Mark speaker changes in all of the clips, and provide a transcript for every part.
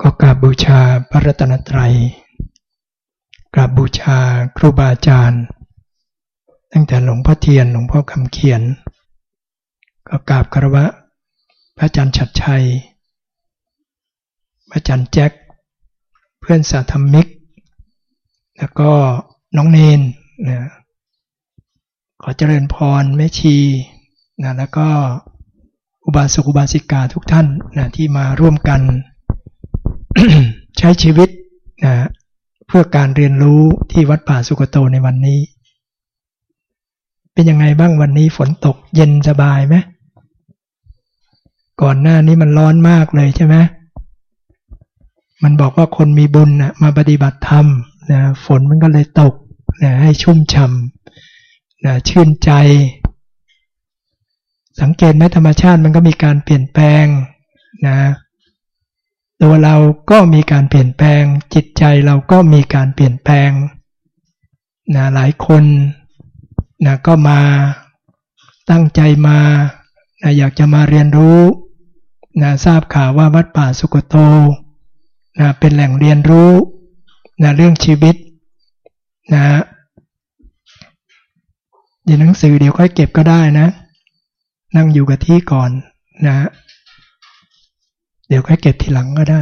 Speaker 1: ก็กราบบูชาพระรัตนตรัย กราบบูชาครูบาอาจารย์ ตั้งแต่หลวงพ่อเทียนหลวงพ่อคำเขียน ก็กราบคารวะ พระอาจารย์ชัดชัย พระอาจารย์แจ็ค เพื่อนสาธมิก แล้วก็น้องเนนนะขอเจริญพรแม่ชีนะแล้วก็อุบาสกอุบาสิกาทุกท่านนะที่มาร่วมกัน ใช้ชีวิตนะเพื่อการเรียนรู้ที่วัดป่าสุกโตในวันนี้ เป็นยังไงบ้างวันนี้ฝนตกเย็นสบายไหมก่อนหน้านี้มันร้อนมากเลยใช่ไหมมันบอกว่าคนมีบุญนะมาปฏิบัติธรรมนะฝนมันก็เลยตกนะให้ชุ่มฉ่ำนะชื่นใจ สังเกตไหมธรรมชาติมันก็มีการเปลี่ยนแปลงนะ ตัวเราก็มีการเปลี่ยนแปลง จิตใจเราก็มีการเปลี่ยนแปลงนะหลายคนนะก็มาตั้งใจมานะอยากจะมาเรียนรู้นะทราบข่าวว่าวัดป่าสุกโตนะเป็นแหล่งเรียนรู้นะเรื่องชีวิตนะเดี๋ยวหนังสือเดี๋ยวค่อยเก็บก็ได้นะ นั่งอยู่กับที่ก่อนนะ เดี๋ยวค่อยเก็บทีหลังก็ได้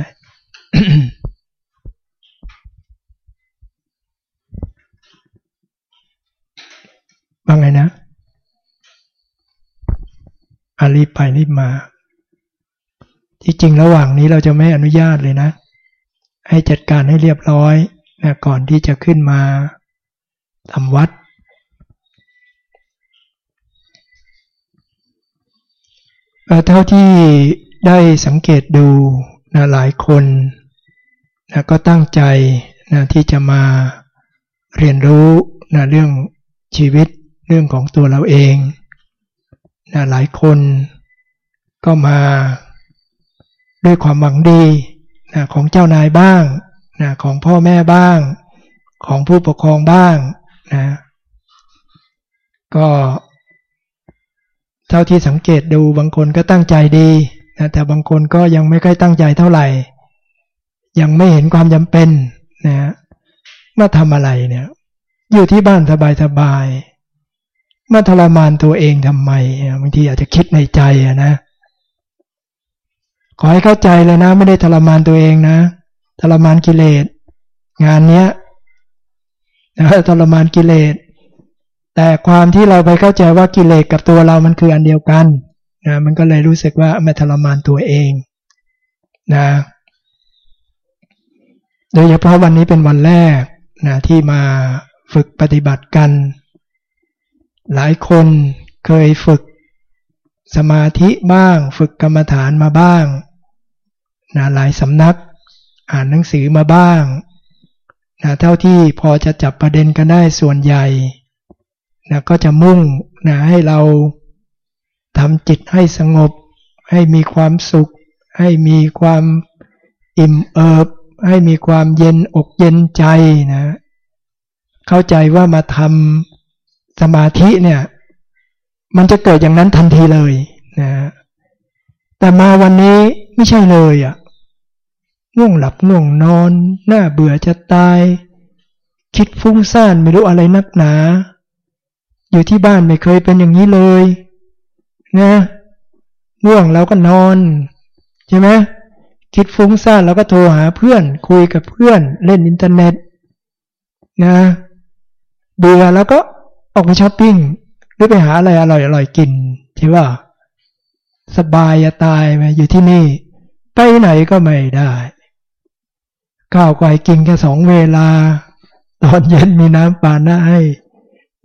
Speaker 1: ว่าไงนะอารีบไปรีบมา ที่จริงระหว่างนี้เราจะไม่อนุญาตเลยนะ ให้จัดการให้เรียบร้อยนะก่อนที่จะขึ้นมาทำวัด เท่าที่ ได้สังเกตดูนะหลายคนนะก็ตั้งใจนะที่จะมาเรียนรู้นะเรื่องชีวิตเรื่องของตัวเราเองนะหลายคนก็มาด้วยความหวังดีนะของเจ้านายบ้างนะของพ่อแม่บ้าง ของผู้ปกครองบ้างนะก็เท่าที่สังเกตดูบางคนก็ตั้งใจดี นะแต่บางคนก็ยังไม่ค่อยตั้งใจเท่าไหร่ ยังไม่เห็นความจำเป็นนะมาทำอะไรเนี่ย อยู่ที่บ้านสบายๆมาทรมานตัวเองทำไมบางทีอาจจะคิดในใจนะ ขอให้เข้าใจเลยนะ ไม่ได้ทรมานตัวเองนะทรมานกิเลส งานเนี้ยนะทรมานกิเลส แต่ความที่เราไปเข้าใจว่ากิเลสกับตัวเรามันคืออันเดียวกัน นะมันก็เลยรู้สึกว่ามาทรมานตัวเองนะโดยเฉพาะวันนี้เป็นวันแรกนะที่มาฝึกปฏิบัติกัน หลายคนเคยฝึกสมาธิบ้าง ฝึกกรรมฐานมาบ้างนะหลายสำนักอ่านหนังสือมาบ้างนะเท่าที่พอจะจับประเด็นกันได้ส่วนใหญ่นะก็จะมุ่งนะให้เรา ทำจิตให้สงบ ให้มีความสุข ให้มีความอิ่มเอิบ ให้มีความเย็นอกเย็นใจนะ เข้าใจว่ามาทำสมาธิเนี่ย มันจะเกิดอย่างนั้นทันทีเลยนะแต่มาวันนี้ไม่ใช่เลยอะ่ะง่วงหลับง่วงนอน หน้าเบื่อจะตาย คิดฟุ้งซ่านไม่รู้อะไรนักหนา อยู่ที่บ้านไม่เคยเป็นอย่างนี้เลย นะง่วงเราก็นอน ใช่ไหมคิดฟุ้งซ่านเราก็โทรหาเพื่อน คุยกับเพื่อน เล่นอินเทอร์เน็ตนะเบื่อแล้วก็ออกไปช้อปปิ้งหรือไปหาอะไรอร่อยอร่อยกินใช่ป่ะสบายจะตายไหมอยู่ที่นี่ ไปไหนก็ไม่ได้ข้าวก็กินแค่สองเวลา ตอนเย็นมีน้ำปานะให้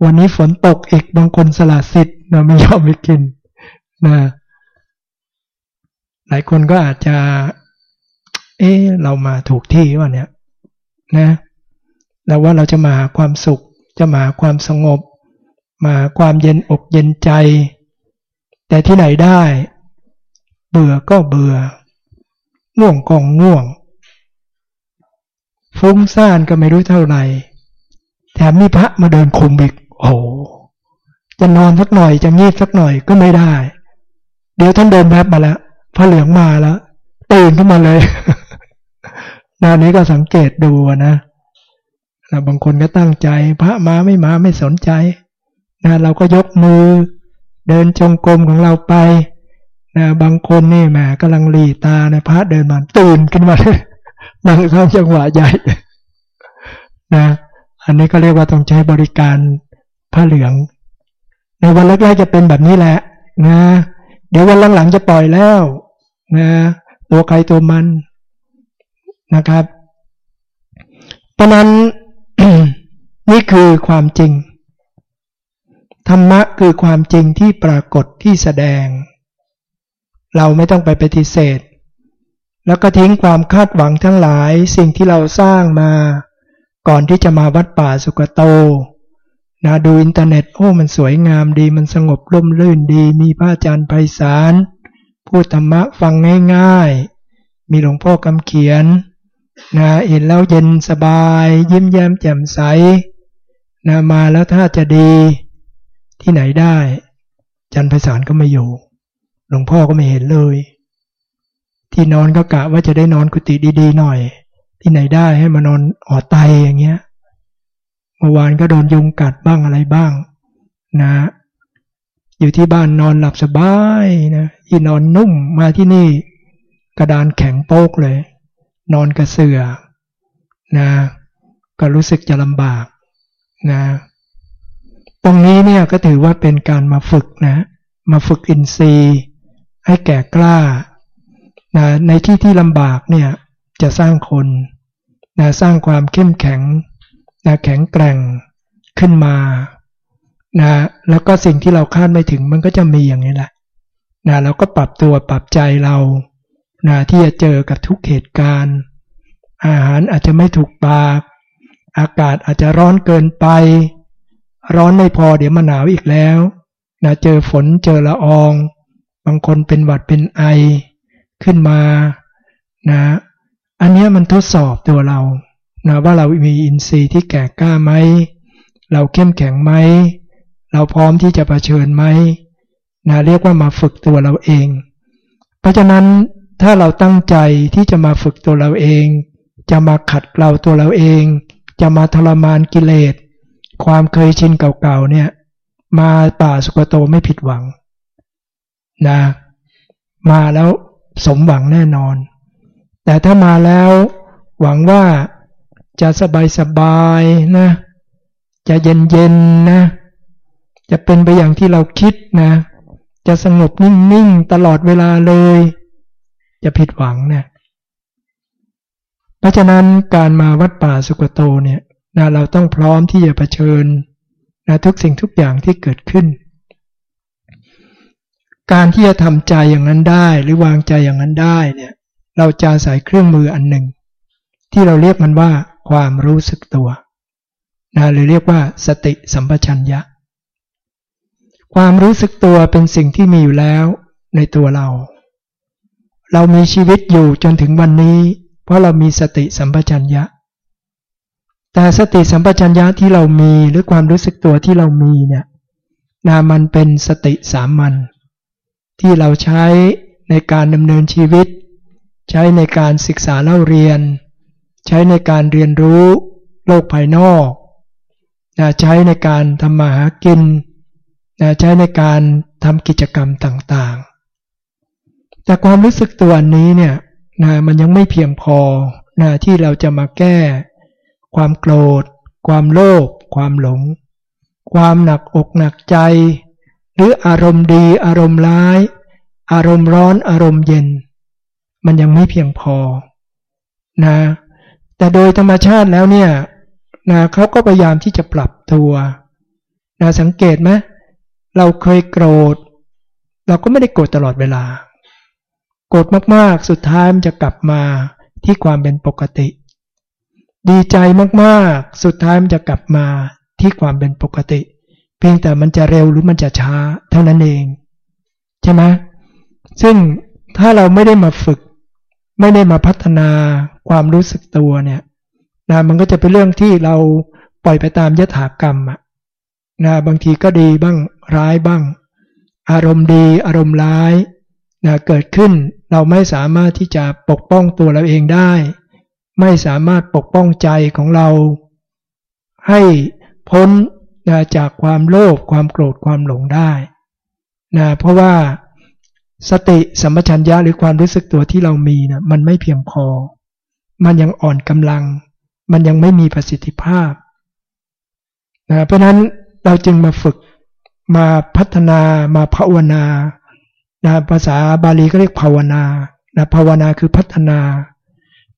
Speaker 1: วันนี้ฝนตกอีกบางคนสละสิทธิ์นะไม่ยอมไปกิน นะหลายคนก็อาจจะ เอ๊เรามาถูกที่ว่าเนี่ย นะแล้วว่าเราจะมาความสุข จะมาความสงบ มาความเย็นอกเย็นใจ แต่ที่ไหนได้ เบื่อก็เบื่อง่วงก็ง่วง ฟุ้งซ่านก็ไม่รู้เท่าไหร่แถมมีพระมาเดินคุมอีกโอ้จะนอนสักหน่อยจะงีบสักหน่อยก็ไม่ได้ เดี๋ยวท่านเดินแวบมาแล้วพระเหลืองมาแล้วตื่นขึ้นมาเลยนานี้ก็สังเกตดูนะนะบางคนก็ตั้งใจ พระมาไม่มาไม่สนใจนะเราก็ยกมือ เดินจงกรมของเราไปนะบางคนนี่แหมกำลังหลีตานะพระเดินมาตื่นขึ้นมาเลยนั่งเข้าจังหวะใหญ่นะอันนี้ก็เรียกว่าต้องใช้บริการผ้าเหลือง ในวันแรกๆจะเป็นแบบนี้แหละ นะ เดี๋ยววันหลังๆจะปล่อยแล้วนะตัวใครตัวมันนะครับ เพราะนั้นนี่คือความจริง ธรรมะคือความจริงที่ปรากฏที่แสดง เราไม่ต้องไปปฏิเสธ แล้วก็ทิ้งความคาดหวังทั้งหลายสิ่งที่เราสร้างมา ก่อนที่จะมาวัดป่าสุกโต นะดูอินเทอร์เน็ตโอ้มันสวยงามดีมันสงบร่มรื่นดี มีพระอาจารย์ไพศาลพูดธรรมะฟังง่ายๆ มีหลวงพ่อกำเขียนนะเห็นแล้วเย็นสบาย ยิ้มแย้มแจ่มใสนะมาแล้วถ้าจะดีที่ไหนได้ จันไพศาลก็ไม่อยู่ หลวงพ่อก็ไม่เห็นเลย ที่นอนก็กะว่าจะได้นอนกุฏิดีๆหน่อย ที่ไหนได้ให้มานอนหอไตอย่างเงี้ย เมื่อวานก็โดนยุงกัดบ้างอะไรบ้าง นะ อยู่ที่บ้านนอนหลับสบายนะที่นอนนุ่มมาที่นี่ กระดานแข็งโป๊กเลย นอนกระเสือนะ ก็รู้สึกจะลำบากนะ ตรงนี้เนี่ยก็ถือว่าเป็นการมาฝึกนะ มาฝึกอินทรีย์ ให้แก่กล้านะในที่ที่ลำบากเนี่ยจะสร้างคนนะสร้างความเข้มแข็ง นะแข็งแกร่งขึ้นมานะแล้วก็สิ่งที่เราคาดไม่ถึงมันก็จะมีอย่างนี้แหละนะเราก็ปรับตัวปรับใจเรานะที่จะเจอกับทุกเหตุการณ์ อาหารอาจจะไม่ถูกปาก อากาศอาจจะร้อนเกินไป ร้อนไม่พอเดี๋ยวมาหนาวอีกแล้วนะเจอฝนเจอละออง บางคนเป็นหวัดเป็นไอขึ้นมานะอันนี้มันทดสอบตัวเรา นะว่าเรามีอินทรีย์ที่แก่กล้าไหม เราเข้มแข็งไหม เราพร้อมที่จะะเผชิญไหมนะเรียกว่ามาฝึกตัวเราเอง เพราะฉะนั้นถ้าเราตั้งใจที่จะมาฝึกตัวเราเอง จะมาขัดเราตัวเราเอง จะมาทรมานกิเลส ความเคยชินเก่าๆเนี่ย มาป่าสุกโตไม่ผิดหวังนะมาแล้วสมหวังแน่นอน แต่ถ้ามาแล้วหวังว่า จะสบายสบายนะ จะเย็นเย็นนะ จะเป็นไปอย่างที่เราคิดนะ จะสงบนิ่งๆตลอดเวลาเลย จะผิดหวังเนะี่ยเพราะฉะนั้นการมาวัดป่าสุกโตเนี่ยนะเราต้องพร้อมที่จะะเผชิญนะทุกสิ่งทุกอย่างที่เกิดขึ้น การที่จะทำใจอย่างนั้นได้หรือวางใจอย่างนั้นได้เนี่ย เราจะใส่เครื่องมืออันหนึ่ง ที่เราเรียกมันว่า ความรู้สึกตัวนะหรือเรียกว่าสติสัมปชัญญะ ความรู้สึกตัวเป็นสิ่งที่มีอยู่แล้วในตัวเรา เรามีชีวิตอยู่จนถึงวันนี้ เพราะเรามีสติสัมปชัญญะ แต่สติสัมปชัญญะที่เรามีหรือความรู้สึกตัวที่เรามีเนี่ยนามันเป็นสติสามัญที่เราใช้ในการดำเนินชีวิต ใช้ในการศึกษาเล่าเรียน ใช้ในการเรียนรู้โลกภายนอกนะใช้ในการทำมาหากินนะใช้ในการทำกิจกรรมต่างๆ แต่ความรู้สึกตัวนี้เนี่ยนะมันยังไม่เพียงพอนะที่เราจะมาแก้ ความโกรธ ความโลภความหลง ความหนักอกหนักใจ หรืออารมณ์ดีอารมณ์ร้าย อารมณ์ร้อนอารมณ์เย็น มันยังไม่เพียงพอนะ แต่โดยธรรมชาติแล้วเนี่ยนะเขาก็พยายามที่จะปรับตัวนะสังเกตไหมเราเคยโกรธ เราก็ไม่ได้โกรธตลอดเวลา โกรธมากๆ สุดท้ายมันจะกลับมาที่ความเป็นปกติ ดีใจมากๆ สุดท้ายมันจะกลับมาที่ความเป็นปกติ เพียงแต่มันจะเร็วหรือมันจะช้าเท่านั้นเอง ใช่ไหมซึ่งถ้าเราไม่ได้มาฝึก ไม่ได้มาพัฒนาความรู้สึกตัวเนี่ยนะมันก็จะเป็นเรื่องที่เราปล่อยไปตามยถากรรมอะนะบางทีก็ดีบ้างร้ายบ้าง อารมณ์ดีอารมณ์ร้ายนะเกิดขึ้นเราไม่สามารถที่จะปกป้องตัวเราเองได้ ไม่สามารถปกป้องใจของเรา ให้พ้นนะจากความโลภความโกรธความหลงได้นะเพราะว่า สติสัมปชัญญะหรือความรู้สึกตัวที่เรามีนะมันไม่เพียงพอ มันยังอ่อนกำลัง มันยังไม่มีประสิทธิภาพนะเพราะนั้นเราจึงมาฝึกมาพัฒนามาภาวนานะภาษาบาลีก็เรียกภาวนานะภาวนาคือพัฒนา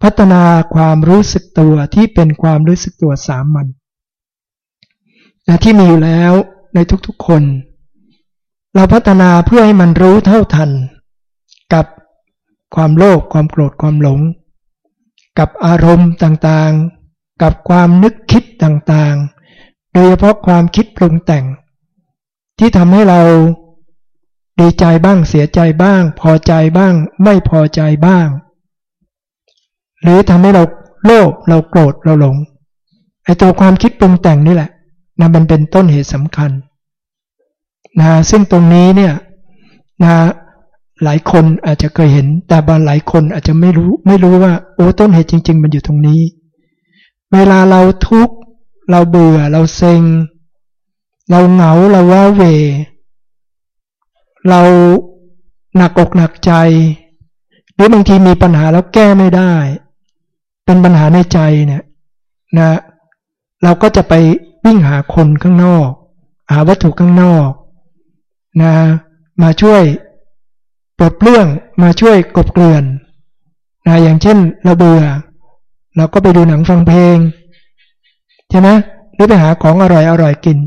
Speaker 1: พัฒนาความรู้สึกตัวที่เป็นความรู้สึกตัวสามัญนะที่มีอยู่แล้วในทุกๆคน เราพัฒนาเพื่อให้มันรู้เท่าทัน กับความโลภความโกรธความหลง กับอารมณ์ต่างๆ กับความนึกคิดต่างๆ โดยเฉพาะความคิดปรุงแต่ง ที่ทำให้เราดีใจบ้างเสียใจบ้าง พอใจบ้าง ไม่พอใจบ้าง หรือทำให้เราโลภเราโกรธเราหลงไอตัวความคิดปรุงแต่งนี่แหละนะมันเป็นต้นเหตุสำคัญ นะซึ่งตรงนี้เนี่ยนะหลายคนอาจจะเคยเห็น แต่บางหลายคนอาจจะไม่รู้ ไม่รู้ว่า โอ้ต้นเหตุจริง ๆ มันอยู่ตรงนี้ เวลาเราทุกข์เราเบื่อ เราเซ็ง เราเหงาเราว้าเว เราหนักอกหนักใจ หรือบางทีมีปัญหาแล้วแก้ไม่ได้ เป็นปัญหาในใจเนี่ยนะ เราก็จะไปวิ่งหาคนข้างนอก หาวัตถุข้างนอก นะ มาช่วยปลดเปลื้องมาช่วยกบเกลื่อนนะอย่างเช่นเราเบื่อ เราก็ไปดูหนังฟังเพลงใช่ไหมหรือไปหาของอร่อยอร่อยกิน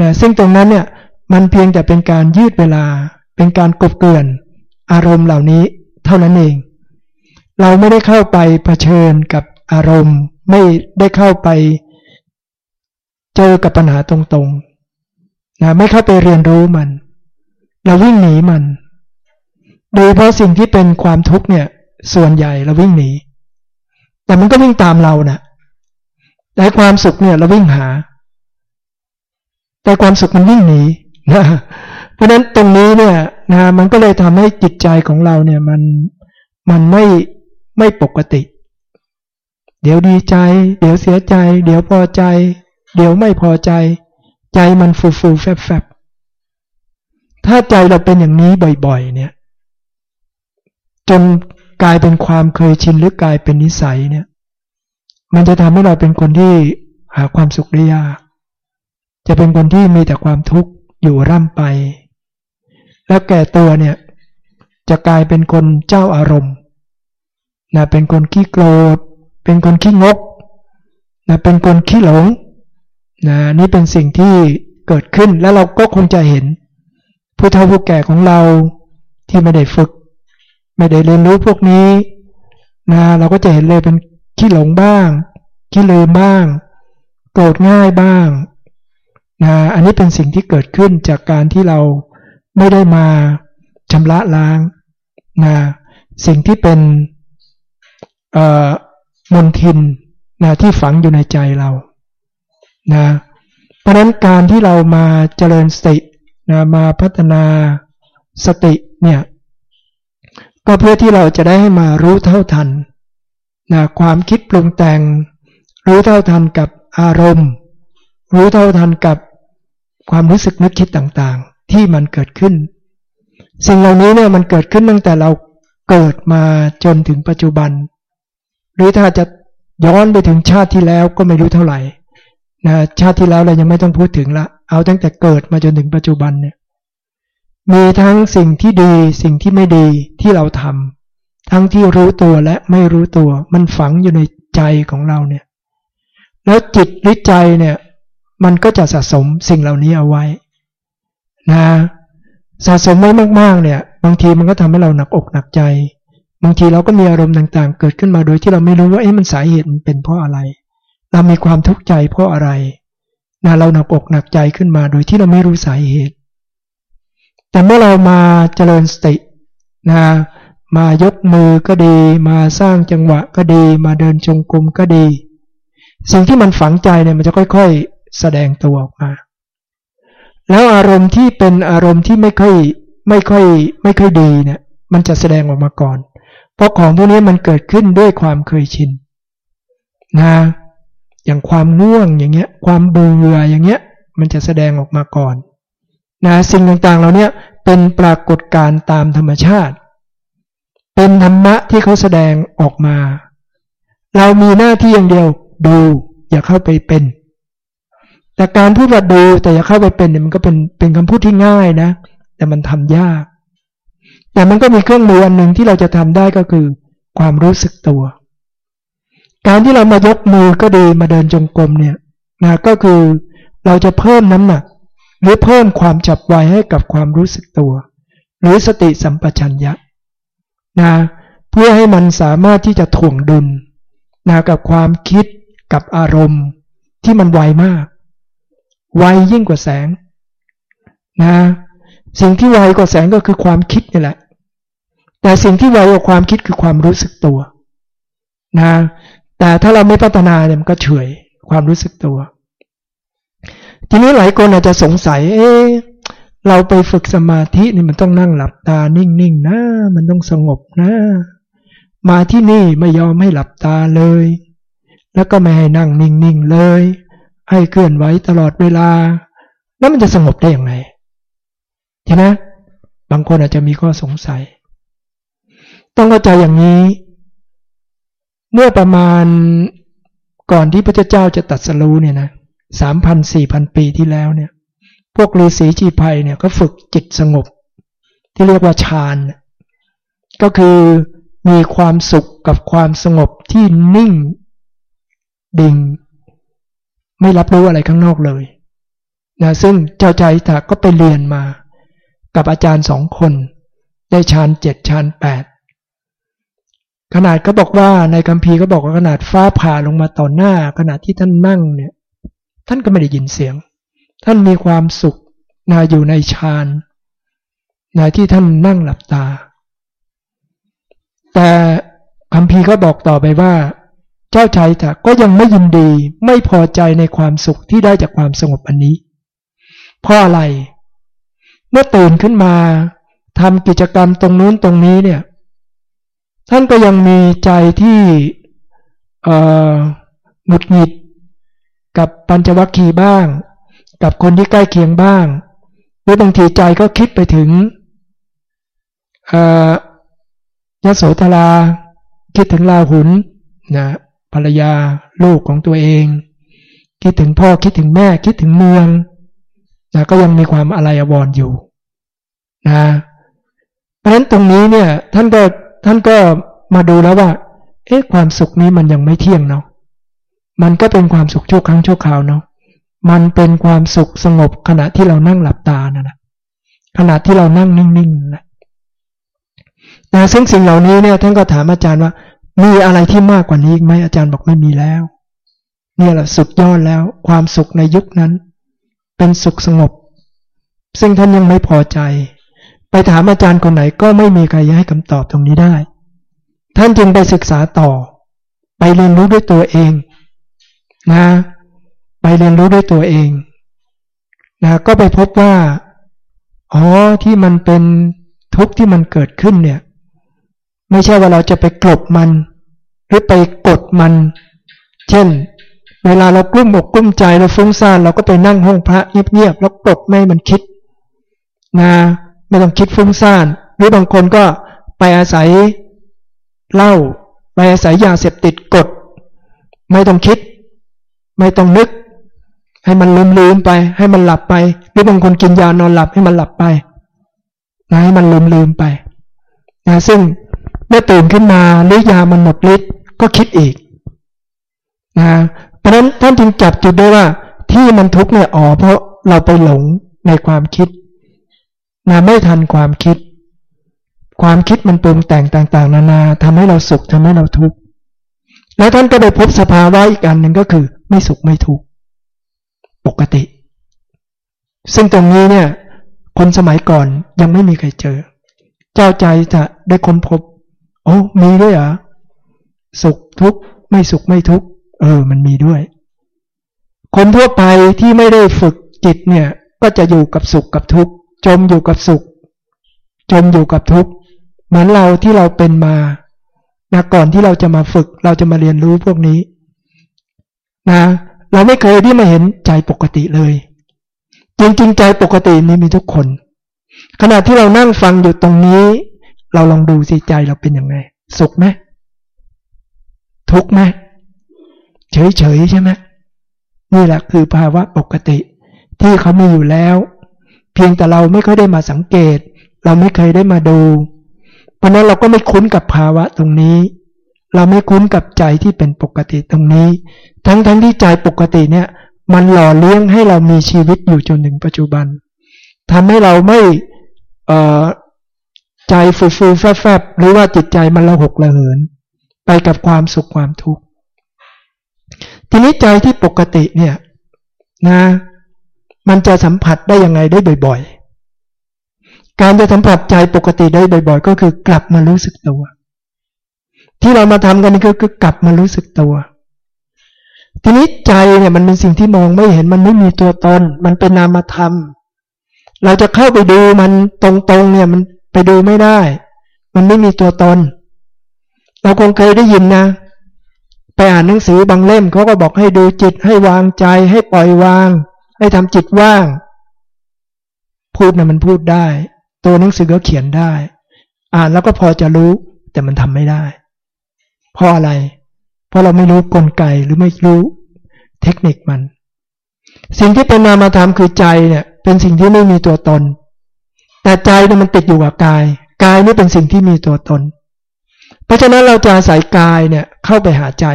Speaker 1: นะซึ่งตรงนั้นเนี่ยมันเพียงแต่เป็นการยืดเวลา เป็นการกบเกลื่อน อารมณ์เหล่านี้เท่านั้นเอง เราไม่ได้เข้าไปเผชิญกับอารมณ์ ไม่ได้เข้าไป เจอกับปัญหาตรงๆ นะไม่เข้าไปเรียนรู้มัน เราวิ่งหนีมัน โดยเพราะสิ่งที่เป็นความทุกข์เนี่ย ส่วนใหญ่เราวิ่งหนี แต่มันก็วิ่งตามเรานะแต่ความสุขเนี่ยเราวิ่งหา แต่ความสุขมันวิ่งหนีนะเพราะฉะนั้นตรงนี้เนี่ยนะมันก็เลยทำให้จิตใจของเราเนี่ยมันมันไม่ไม่ปกติ เดี๋ยวดีใจ เดี๋ยวเสียใจ เดี๋ยวพอใจ เดี๋ยวไม่พอใจ ใจมันฟูฟูแฟบแฟบถ้าใจเราเป็นอย่างนี้บ่อยๆ เนี่ย จนกลายเป็นความเคยชินหรือกลายเป็นนิสัยเนี่ย มันจะทำให้เราเป็นคนที่หาความสุขได้ยาก จะเป็นคนที่มีแต่ความทุกข์อยู่ร่ำไป แล้วแก่ตัวเนี่ย จะกลายเป็นคนเจ้าอารมณ์นะเป็นคนขี้โกรธ เป็นคนขี้งกนะเป็นคนขี้หลง นะนี่เป็นสิ่งที่เกิดขึ้นแล้วเราก็คงจะเห็น ผู้เฒ่าผู้แก่ของเราที่ไม่ได้ฝึก ไม่ได้เรียนรู้พวกนี้นะเราก็จะเห็นเลยเป็นขี้หลงบ้างขี้ลืมบ้างโกรธง่ายบ้างนะอันนี้เป็นสิ่งที่เกิดขึ้นจากการที่เราไม่ได้มาชำระล้างนะสิ่งที่เป็นมนทินนะที่ฝังอยู่ในใจเรา นะ เพราะนั้นการที่เรามาเจริญสตินะมาพัฒนาสติเนี่ยก็เพื่อที่เราจะได้ให้มารู้เท่าทันนะความคิดปรุงแต่ง รู้เท่าทันกับอารมณ์ รู้เท่าทันกับความรู้สึกนึกคิดต่างๆ ที่มันเกิดขึ้น สิ่งเหล่านี้เนี่ยมันเกิดขึ้นตั้งแต่เราเกิดมาจนถึงปัจจุบัน หรือถ้าจะย้อนไปถึงชาติที่แล้วก็ไม่รู้เท่าไหร่ นะชาติที่แล้วเรายังไม่ต้องพูดถึงละ เอาตั้งแต่เกิดมาจนถึงปัจจุบันเนี่ย มีทั้งสิ่งที่ดีสิ่งที่ไม่ดีที่เราทำทั้งที่รู้ตัวและไม่รู้ตัว มันฝังอยู่ในใจของเราเนี่ย แล้วจิตหรือใจเนี่ย มันก็จะสะสมสิ่งเหล่านี้เอาไว้ นะ สะสมไว้มากๆเนี่ย บางทีมันก็ทำให้เราหนักอกหนักใจ บางทีเราก็มีอารมณ์ต่างๆ เกิดขึ้นมาโดยที่เราไม่รู้ว่าเอ๊ะมันสาเหตุมันเป็นเพราะอะไร เรามีความทุกข์ใจเพราะอะไรนะเราหนักอกหนักใจขึ้นมาโดยที่เราไม่รู้สาเหตุ แต่เมื่อเรามาเจริญสตินะมายกมือก็ดี มาสร้างจังหวะก็ดี มาเดินจงกรมก็ดี สิ่งที่มันฝังใจเนี่ยมันจะค่อยๆ แสดงตัวออกมา แล้วอารมณ์ที่เป็นอารมณ์ที่ไม่ค่อยไม่ค่อยไม่ค่อยดีเนี่ยมันจะแสดงออกมาก่อน เพราะของพวกนี้มันเกิดขึ้นด้วยความเคยชินนะ อย่างความง่วงอย่างเงี้ย ความเบื่ออย่างเงี้ย มันจะแสดงออกมาก่อนนะสิ่งต่างๆเราเนี่ยเป็นปรากฏการณ์ตามธรรมชาติ เป็นธรรมะที่เขาแสดงออกมา เรามีหน้าที่อย่างเดียวดูอย่าเข้าไปเป็น แต่การพูดว่าดูแต่อย่าเข้าไปเป็นเนี่ยมันก็เป็นเป็นคำพูดที่ง่ายนะ แต่มันทำยาก แต่มันก็มีเครื่องมืออันหนึ่งที่เราจะทำได้ก็คือ ความรู้สึกตัว การที่เรามายกมือก็ดีมาเดินจงกรมเนี่ยนะก็คือเราจะเพิ่มน้ำหนัก หรือเพิ่มความจับไวให้กับความรู้สึกตัว หรือสติสัมปชัญญะนะเพื่อให้มันสามารถที่จะถ่วงดุลนะกับความคิดกับอารมณ์ที่มันไวมาก ไวยิ่งกว่าแสงนะสิ่งที่ไวกว่าแสงก็คือความคิดนี่แหละ แต่สิ่งที่ไวกว่าความคิดคือความรู้สึกตัวนะ แต่ถ้าเราไม่พัฒนาเนี่ยมันก็เฉยความรู้สึกตัว ทีนี้หลายคนอาจจะสงสัย เอ๊เราไปฝึกสมาธินี่มันต้องนั่งหลับตานิ่งๆนะ มันต้องสงบนะ มาที่นี่ไม่ยอมให้หลับตาเลย แล้วก็ไม่ให้นั่งนิ่งๆเลย ให้เคลื่อนไหวตลอดเวลา แล้วมันจะสงบได้อย่างไรใช่ไหมบางคนอาจจะมีข้อสงสัย ต้องเข้าใจอย่างนี้ เมื่อประมาณก่อนที่พระเจ้าจะตัดสรู้เนี่ยนะสามพันสี่พันปีที่แล้วเนี่ย พวกฤาษีจีภัยเนี่ยก็ฝึกจิตสงบ ที่เรียกว่าฌานก็คือมีความสุขกับความสงบที่นิ่ง ดิ่ง ไม่รับรู้อะไรข้างนอกเลยนะซึ่งเจ้าใจถาก็ไปเรียนมา กับอาจารย์สองคน ได้ฌานเจ็ดฌานแปด ขนาดก็บอกว่าในคัมภีร์ก็บอกว่าขนาดฟ้าผ่าลงมาต่อหน้าขนาดที่ท่านนั่งเนี่ย ท่านก็ไม่ได้ยินเสียง ท่านมีความสุขนาอยู่ในฌานนาที่ท่านนั่งหลับตา แต่คำพีก็บอกต่อไปว่า เจ้าชายแต่ก็ยังไม่ยินดีไม่พอใจในความสุขที่ได้จากความสงบอันนี้ เพราะอะไร เมื่อตื่นขึ้นมาทำกิจกรรมตรงนู้นตรงนี้เนี่ย ท่านก็ยังมีใจที่หงุดหงิดกับปัญจวัคคีย์บ้าง กับคนที่ใกล้เคียงบ้าง หรือบางทีใจก็คิดไปถึงยโสธราคิดถึงลาหุนนะภรรยาลูกของตัวเอง คิดถึงพ่อคิดถึงแม่คิดถึงเมืองนะก็ยังมีความอะไรอวรออยู่นะเพราะฉะนั้นตรงนี้เนี่ยท่านก็ ท่านก็มาดูแล้วว่า เอ๊ะความสุขนี้มันยังไม่เที่ยงเนาะมันก็เป็นความสุขชั่วครั้งชั่วคราวเนาะมันเป็นความสุขสงบขณะที่เรานั่งหลับตานะนะขณะที่เรานั่งนิ่งๆนะนะซึ่งสิ่งเหล่านี้เนี่ยท่านก็ถามอาจารย์ว่า มีอะไรที่มากกว่านี้อีกไหมอาจารย์บอกไม่มีแล้ว เนี่ยแหละสุดยอดแล้ว ความสุขในยุคนั้น เป็นสุขสงบ ซึ่งท่านยังไม่พอใจ ไปถามอาจารย์คนไหนก็ไม่มีใครให้คำตอบตรงนี้ได้ ท่านจึงไปศึกษาต่อ ไปเรียนรู้ด้วยตัวเองนะไปเรียนรู้ด้วยตัวเองนะก็ไปพบว่าอ๋อที่มันเป็นทุกข์ที่มันเกิดขึ้นเนี่ย ไม่ใช่ว่าเราจะไปกลบมัน หรือไปกดมัน เช่น เวลาเรากลุ้มอกกลุ้มใจเราฟุ้งซ่านเราก็ไปนั่งห้องพระเงียบๆแล้วกดไม่มันคิดนะ ไม่ต้องคิดฟุ้งซ่าน หรือบางคนก็ไปอาศัยเหล้าไปอาศัยยาเสพติดกด ไม่ต้องคิด ไม่ต้องนึก ให้มันลืมลืมไป ให้มันหลับไป หรือบางคนกินยานอนหลับให้มันหลับไปนะให้มันลืมลืมไปนะซึ่งเมื่อตื่นขึ้นมาหรือยามันหมดฤทธิ์ก็คิดอีกนะเพราะนั้นท่านจึงจับจุดได้ว่าที่มันทุกข์เนี่ยอ๋อเพราะเราไปหลงในความคิด นะไม่ทันความคิด ความคิดมันปรุงแต่งต่าง ๆ นานาทำให้เราสุขทำให้เราทุกข์แล้วท่านก็ไปพบสภาวะอีกอันหนึ่งก็คือ ไม่สุขไม่ทุกข์ปกติ ซึ่งตรงนี้เนี่ย คนสมัยก่อนยังไม่มีใครเจอ เจ้าใจจะได้ค้นพบ โอ้มีด้วยเหรอสุขทุกข์ไม่สุขไม่ทุกข์เออ มันมีด้วย คนทั่วไปที่ไม่ได้ฝึกจิตเนี่ย ก็จะอยู่กับสุขกับทุกข์ จมอยู่กับสุข จมอยู่กับทุกข์เหมือนเราที่เราเป็นมานะก่อนที่เราจะมาฝึก เราจะมาเรียนรู้พวกนี้ นะ เราไม่เคยที่มาเห็นใจปกติเลย จริงๆใจปกตินี้มีทุกคน ขณะที่เรานั่งฟังอยู่ตรงนี้ เราลองดูสิใจเราเป็นยังไง สุขไหมทุกข์ไหมเฉยๆใช่ไหมนี่แหละคือภาวะปกติที่เขามีอยู่แล้ว พียงแต่เราไม่ค่อยได้มาสังเกต เราไม่เคยได้มาดู เพราะนั้นเราก็ไม่คุ้นกับภาวะตรงนี้ เราไม่คุ้นกับใจที่เป็นปกติตรงนี้ ทั้งๆทที่ใจปกติเนี่ย มันหล่อเลี้ยงให้เรามีชีวิตอยู่จนถึงปัจจุบันทำให้เราไม่ใจฟูฟูแฟบๆหรือว่าจิตใจมันระหกระเหิน ไปกับความสุขความทุกข์ทีนี้ใจที่ปกติเนี่ยนะ มันจะสัมผัสได้ยังไงได้บ่อยๆ การจะสัมผัสใจปกติได้บ่อย ๆ ก็คือกลับมารู้สึกตัว ที่เรามาทำกันนี่ก็คือกลับมารู้สึกตัว ทีนี้ใจเนี่ยมันเป็นสิ่งที่มองไม่เห็นมันไม่มีตัวตน มันเป็นนามธรรม เราจะเข้าไปดูมันตรงๆเนี่ยมันไปดูไม่ได้ มันไม่มีตัวตน เราคงเคยได้ยินนะไปอ่านหนังสือบางเล่มเขาก็บอกให้ดูจิตให้วางใจให้ปล่อยวาง ให้ทำจิตว่าง พูดนะมันพูดได้ ตัวหนังสือก็เขียนได้ อ่านแล้วก็พอจะรู้แต่มันทำไม่ได้ เพราะอะไร เพราะเราไม่รู้กลไกหรือไม่รู้เทคนิคมัน สิ่งที่เป็นนามธรรมคือใจเนี่ย เป็นสิ่งที่ไม่มีตัวตน แต่ใจเนี่ยมันติดอยู่กับกาย กายนี่เป็นสิ่งที่มีตัวตน เพราะฉะนั้นเราจะอาศัยกายเนี่ยเข้าไปหาใจ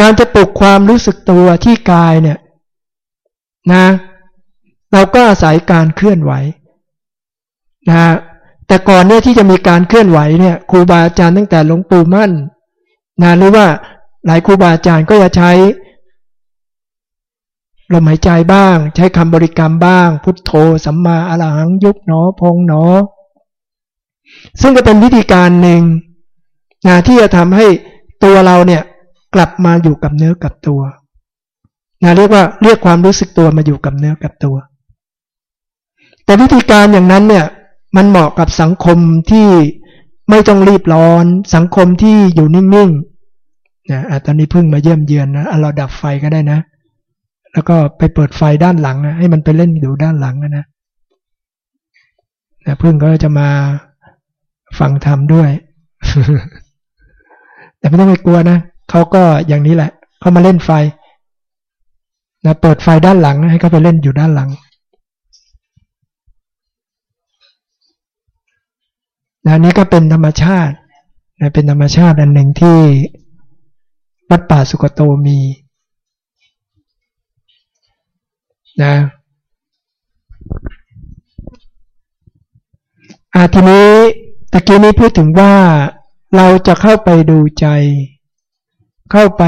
Speaker 1: การจะปลุกความรู้สึกตัวที่กายเนี่ย นะ เราก็อาศัยการเคลื่อนไหวนะแต่ก่อนเนี่ยที่จะมีการเคลื่อนไหวเนี่ยครูบาอาจารย์ตั้งแต่หลวงปู่มั่นนะหรือว่าหลายครูบาอาจารย์ก็จะใช้ลมหายใจบ้าง ใช้คำบริกรรมบ้าง พุทโธสัมมาอรหังยุบหนอพองหนอ ซึ่งก็เป็นวิธีการหนึ่งนะที่จะทำให้ตัวเราเนี่ยกลับมาอยู่กับเนื้อกับตัว นะเรียกว่าเรียกความรู้สึกตัวมาอยู่กับเนื้อกับตัว แต่วิธีการอย่างนั้นเนี่ยมันเหมาะกับสังคมที่ไม่ต้องรีบร้อน สังคมที่อยู่นิ่งๆนะตอนนี้พิ่งมาเยี่ยมเยือนนะเราดับไฟก็ได้นะ แล้วก็ไปเปิดไฟด้านหลังนะให้มันไปเล่นอยู่ด้านหลังนะนะพึ่งก็จะมาฟังธรรมด้วย แต่ไม่ต้องไปกลัวนะเขาก็อย่างนี้แหละเขามาเล่นไฟ นะเปิดไฟด้านหลังให้เขาไปเล่นอยู่ด้านหลังนะนี้ก็เป็นธรรมชาตินะเป็นธรรมชาติอันหนึ่งที่วัดป่าสุกโตมีนะอาทีนี้ตะกี้นี้พูดถึงว่าเราจะเข้าไปดูใจ เข้าไป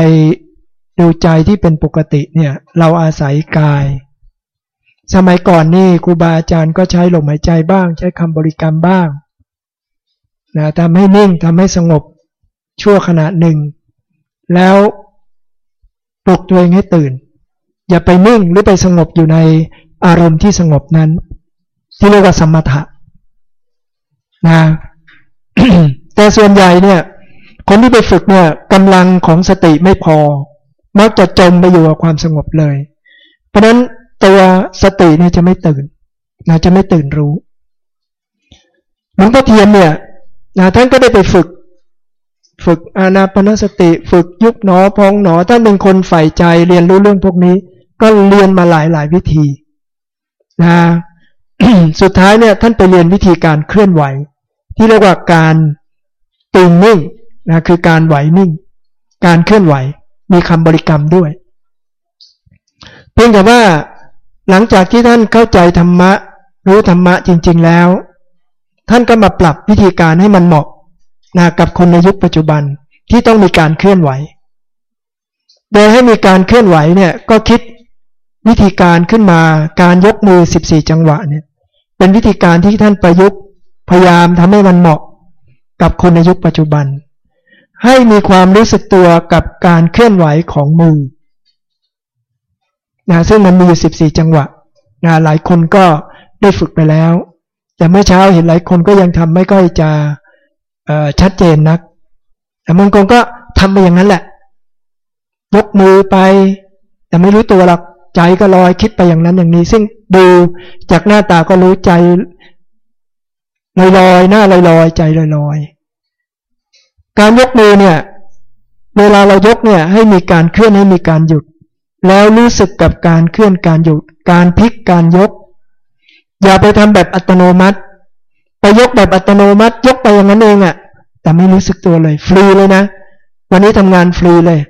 Speaker 1: ดูใจที่เป็นปกติเนี่ยเราอาศัยกาย สมัยก่อนนี่ครูบาอาจารย์ก็ใช้ลมหายใจบ้าง ใช้คำบริกรรมบ้างนะทำให้นิ่งทำให้สงบชั่วขณะหนึ่ง แล้วปลุกตัวเองให้ตื่น อย่าไปนิ่งหรือไปสงบอยู่ในอารมณ์ที่สงบนั้น ที่เรียกว่าสมถะนะแต่ส่วนใหญ่เนี่ย คนที่ไปฝึกเนี่ยกำลังของสติไม่พอ มักจะจมไปอยู่กับความสงบเลย เพราะนั้นตัวสติเนี่ยจะไม่ตื่นนะจะไม่ตื่นรู้หลวงพ่อเทียนเนี่ยนะท่านก็ได้ไปฝึก ฝึกอานาปนสติ ฝึกยุบหนอพองหนอท่านเป็นคนใฝ่ใจเรียนรู้เรื่องพวกนี้ ก็เรียนมาหลายหลายวิธีนะสุดท้ายเนี่ยท่านไปเรียนวิธีการเคลื่อนไหว ที่เรียกว่าการตึงนิ่งนะคือการไหวนิ่ง การเคลื่อนไหว มีคำบริกรรมด้วย เพียงแต่ว่าหลังจากที่ท่านเข้าใจธรรมะ รู้ธรรมะจริง ๆแล้ว ท่านก็มาปรับวิธีการให้มันเหมาะนะกับคนในยุคปัจจุบันที่ต้องมีการเคลื่อนไหว โดยให้มีการเคลื่อนไหวเนี่ยก็คิดวิธีการขึ้นมาการยกมือ 14 จังหวะเนี่ยเป็นวิธีการที่ท่านประยุกต์พยายามทำให้มันเหมาะกับคนในยุคปัจจุบัน ให้มีความรู้สึกตัวกับการเคลื่อนไหวของมือนะซึ่งมันมีอยู่สิบสี่จังหวะนะหลายคนก็ได้ฝึกไปแล้ว แต่เมื่อเช้าเห็นหลายคนก็ยังทำไม่ค่อยจะชัดเจนนัก แต่บางคนก็ทำไปอย่างนั้นแหละ ยกมือไป แต่ไม่รู้ตัวหรอกใจก็ลอยคิดไปอย่างนั้นอย่างนี้ ซึ่งดูจากหน้าตาก็รู้ใจลอยลอยหน้าลอยลอยใจลอยลอย การยกมือเนี่ย เวลาเรายกเนี่ย ให้มีการเคลื่อนให้มีการหยุด แล้วรู้สึกกับการเคลื่อนการหยุด การพลิกการยก อย่าไปทำแบบอัตโนมัติ ไปยกแบบอัตโนมัติ ยกไปอย่างนั้นเองอะ่ะ แต่ไม่รู้สึกตัวเลย ฟรีเลยนะ วันนี้ทำงานฟรีเลย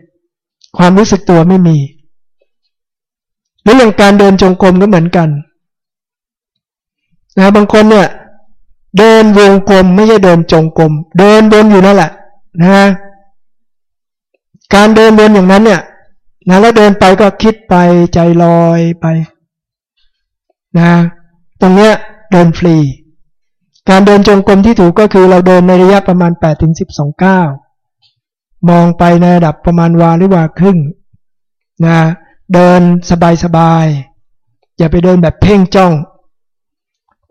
Speaker 1: ความรู้สึกตัวไม่มี หรืออย่างการเดินจงกรมก็เหมือนกันนะบางคนเนี่ยเดินวงกลมไม่ใช่เดินจงกรมเดินบนอยู่นั่นแหละ นะการเดินบนอย่างนั้นเนี่ยนะแล้วเดินไปก็คิดไปใจลอยไปนะตรงเนี้ยเดินฟรี การเดินจงกรมที่ถูกก็คือเราเดินในระยะประมาณ8ปดถึงสิบสองก้ามองไปในระดับประมาณวาหรือวาครึ่งนะเดินสบายๆอย่าไปเดินแบบเพ่งจ้อง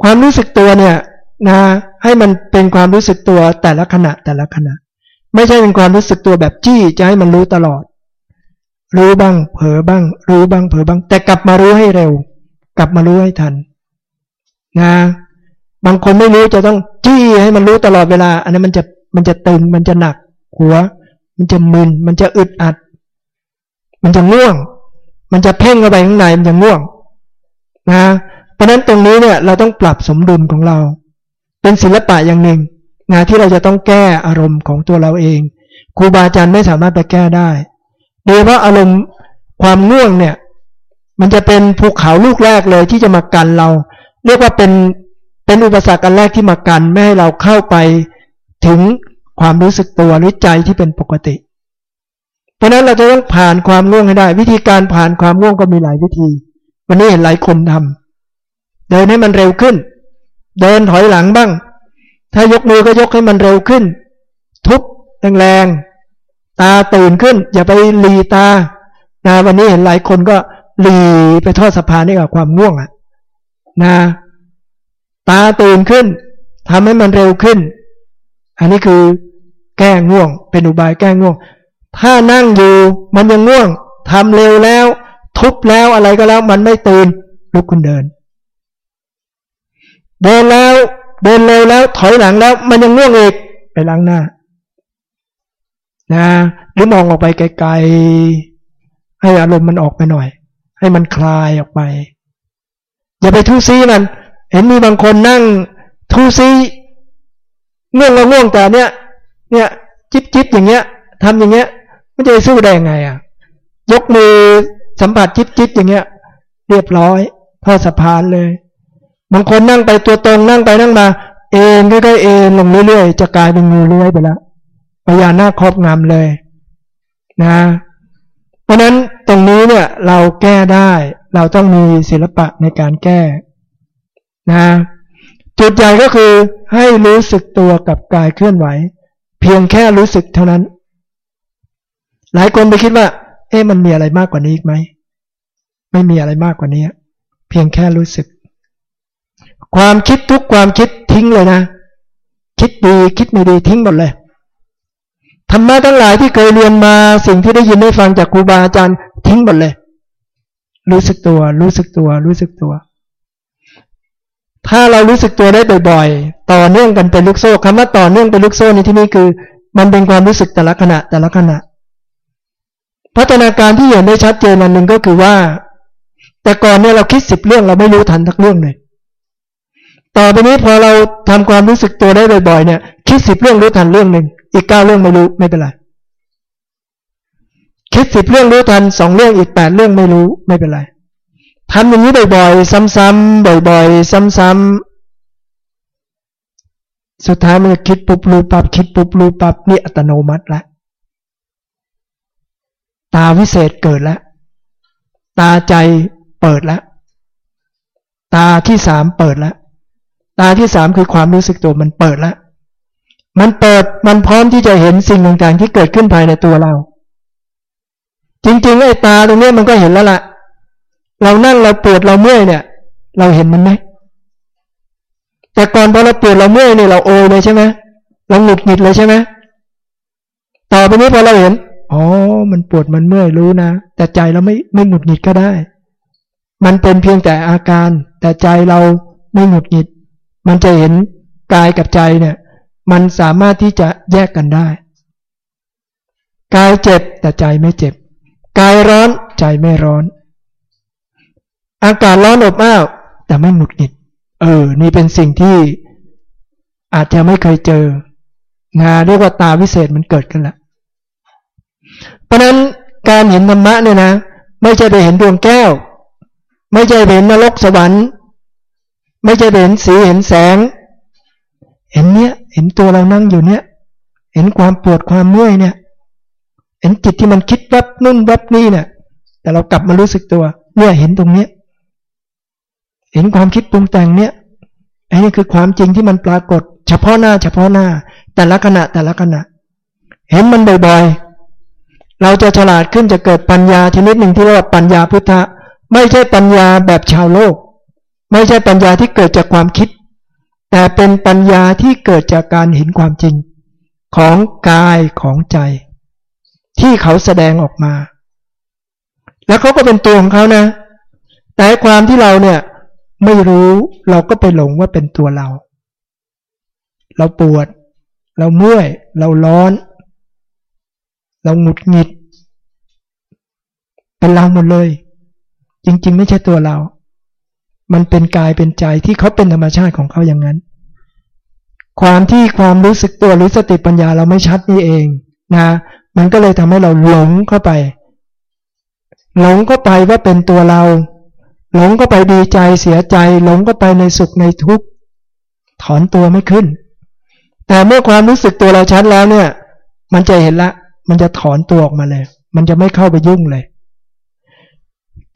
Speaker 1: ความรู้สึกตัวเนี่ยนะให้มันเป็นความรู้สึกตัวแต่ละขณะแต่ละขณะ ไม่ใช่เป็นความรู้สึกตัวแบบจี้จะให้มันรู้ตลอด รู้บ้าง เผลอบ้าง รู้บ้างเผลอบ้าง แต่กลับมารู้ให้เร็ว กลับมารู้ให้ทัน นะ บางคนไม่รู้จะต้องจี้ให้มันรู้ตลอดเวลา อันนั้นมันจะมันจะตึงมันจะหนัก หัว มันจะมึนมันจะอึดอัด มันจะง่วง มันจะเพ่งเข้าไปข้างในมันจะง่วง นะ เพราะนั้นตรงนี้เนี่ย เราต้องปรับสมดุลของเรา เป็นศิลปะอย่างหนึ่ง นะที่เราจะต้องแก้อารมณ์ของตัวเราเองครูบาอาจารย์ไม่สามารถไปแก้ได้โดยเพราะอารมณ์ความง่วงเนี่ย มันจะเป็นภูเขาลูกแรกเลยที่จะมากันเรา เรียกว่าเป็นเป็นอุปสรรคอันแรกที่มากันไม่ให้เราเข้าไปถึงความรู้สึกตัวหรือใจที่เป็นปกติ เพราะนั้นเราจะต้องผ่านความง่วงให้ได้ วิธีการผ่านความง่วงก็มีหลายวิธี วันนี้เห็นหลายคนทำเดินให้มันเร็วขึ้น เดินถอยหลังบ้าง ถ้ายกมือก็ยกให้มันเร็วขึ้น ทุบแรงๆ ตาตื่นขึ้น อย่าไปหลีตานะวันนี้เห็นหลายคนก็หลีไปทอดสะพานนี่กับความง่วงอะนะตาตื่นขึ้นทำให้มันเร็วขึ้น อันนี้คือแก้ง่วง เป็นอุบายแก้ง่วง ถ้านั่งอยู่มันยังง่วงทำเร็วแล้ว ทุบแล้วอะไรก็แล้ว มันไม่ตื่นลุกขึ้นเดิน เดินแล้ว เดินเร็วแล้วถอยหลังแล้ว มันยังง่วงอีกไปล้างหน้า นะหรือมองออกไปไกลๆให้อารมณ์มันออกไปหน่อย ให้มันคลายออกไป อย่าไปทุซีมัน เห็นมีบางคนนั่งทุซีง่วงก็ง่วงแต่เนี้ยเนี่ย จิบจิบอย่างเงี้ยทำอย่างเงี้ยมันจะไปสู้ได้ยังไงอะ ยกมือสัมผัสจิตจิตอย่างเงี้ย เรียบร้อยทอดสะพานเลย บางคนนั่งไปตัวตรงนั่งไปนั่งมา เอ็นก็เอ็นลงเรื่อยๆจะกลายเป็นงูเลื้อยไปแล้วพยานาครอบงำเลยนะ เพราะนั้นตรงนี้เนี่ยเราแก้ได้เราต้องมีศิลปะในการแก้นะจุดใหญ่ก็คือให้รู้สึกตัวกับกายเคลื่อนไหว เพียงแค่รู้สึกเท่านั้น หลายคนไปคิดว่า เอ๊ะมันมีอะไรมากกว่านี้อีกไหม ไม่มีอะไรมากกว่านี้ เพียงแค่รู้สึก ความคิดทุกความคิดทิ้งเลยนะ คิดดีคิดไม่ดีทิ้งหมดเลยธรรมะทั้งหลายที่เคยเรียนมาสิ่งที่ได้ยินได้ฟังจากครูบาอาจารย์ทิ้งหมดเลย รู้สึกตัว รู้สึกตัว รู้สึกตัว ถ้าเรารู้สึกตัวได้บ่อยๆ ต่อเนื่องกันเป็นลูกโซ่คำว่าต่อเนื่องเป็นลูกโซ่ในที่นี้คือ มันเป็นความรู้สึกแต่ละขณะแต่ละขณะ พัฒนาการที่เห็นได้ชัดเจนอันหนึ่งก็คือว่า แต่ก่อนเนี่ยเราคิดสิบเรื่องเราไม่รู้ทันทักเรื่องเลย ต่อไปนี้พอเราทำความรู้สึกตัวได้บ่อยๆเนี่ย คิดสิบเรื่องรู้ทันเรื่องหนึ่งอีกเก้าเรื่องไม่รู้ไม่เป็นไรคิดสิบเรื่องรู้ทันสองเรื่องอีกแปดเรื่องไม่รู้ไม่เป็นไรทำอย่างนี้บ่อยๆซ้ำๆบ่อยๆซ้ำๆสุดท้ายมันจะคิดปุ๊บรู้ปับคิดปุ๊บรู้ปับนี่อัตโนมัติแล้วตาวิเศษเกิดแล้วตาใจเปิดแล้วตาที่สามเปิดแล้ว ตาที่สามคือความรู้สึกตัวมันเปิดแล้วมันเปิดมันพร้อมที่จะเห็นสิ่งต่างๆที่เกิดขึ้นภายในตัวเรา จริงๆไอ้ตาตรงนี้มันก็เห็นแล้วล่ะ เรานั่งเราปวดเราเมื่อยเนี่ย เราเห็นมันไหมแต่ก่อนพอเราปวดเราเมื่อยเนี่ยเราโอเลยใช่ไหมเราหงุดหงิดเลยใช่ไหมต่อไปนี้พอเราเห็นอ๋อ มันปวดมันเมื่อยรู้นะ แต่ใจเราไม่ไม่หงุดหงิดก็ได้ มันเป็นเพียงแต่อาการ แต่ใจเราไม่หงุดหงิด มันจะเห็นกายกับใจเนี่ย มันสามารถที่จะแยกกันได้ กายเจ็บแต่ใจไม่เจ็บ กายร้อนใจไม่ร้อน อากาศร้อนอบอ้าวแต่ไม่หงุดหงิด เออ นี่เป็นสิ่งที่อาจจะไม่เคยเจอนะเรียกว่าตาวิเศษมันเกิดขึ้นละเพราะนั้นการเห็นธรรมะเนี่ยนะ ไม่ใช่ไปเห็นดวงแก้ว ไม่ใช่เห็นนรกสวรรค์ ไม่ใช่เห็นสีเห็นแสง เห็นเนี้ย เห็นตัวเรานั่งอยู่เนี้ย เห็นความปวดความเมื่อยเนี่ย เห็นจิตที่มันคิดวับนู่นวับนี่เนี่ยแต่เรากลับมารู้สึกตัว เนี่ยเห็นตรงเนี้ย เห็นความคิดปรุงแต่งเนี่ยอันนี้คือความจริงที่มันปรากฏ เฉพาะหน้า เฉพาะหน้า แต่ละขณะแต่ละขณะ เห็นมันบ่อยๆ เราจะฉลาดขึ้นจะเกิดปัญญาชนิดหนึ่งที่เรียกว่าปัญญาพุทธะ ไม่ใช่ปัญญาแบบชาวโลก ไม่ใช่ปัญญาที่เกิดจากความคิด แต่เป็นปัญญาที่เกิดจากการเห็นความจริง ของกายของใจ ที่เขาแสดงออกมา แล้วเขาก็เป็นตัวของเขานะ แต่ความที่เราเนี่ยไม่รู้เราก็ไปหลงว่าเป็นตัวเรา เราปวด เราเมื่อย เราร้อน เราหงุดหงิด เป็นเราหมดเลย จริง ๆ ไม่ใช่ตัวเรา มันเป็นกายเป็นใจที่เขาเป็นธรรมชาติของเขาอย่างนั้น ความที่ความรู้สึกตัวหรือสติปัญญาเราไม่ชัดนี่เองนะมันก็เลยทำให้เราหลงเข้าไป หลงเข้าไปว่าเป็นตัวเรา หลงก็ไปดีใจเสียใจ หลงก็ไปในสุขในทุกข์ถอนตัวไม่ขึ้น แต่เมื่อความรู้สึกตัวเราชัดแล้วเนี่ย มันจะเห็นละ มันจะถอนตัวออกมาเลย มันจะไม่เข้าไปยุ่งเลย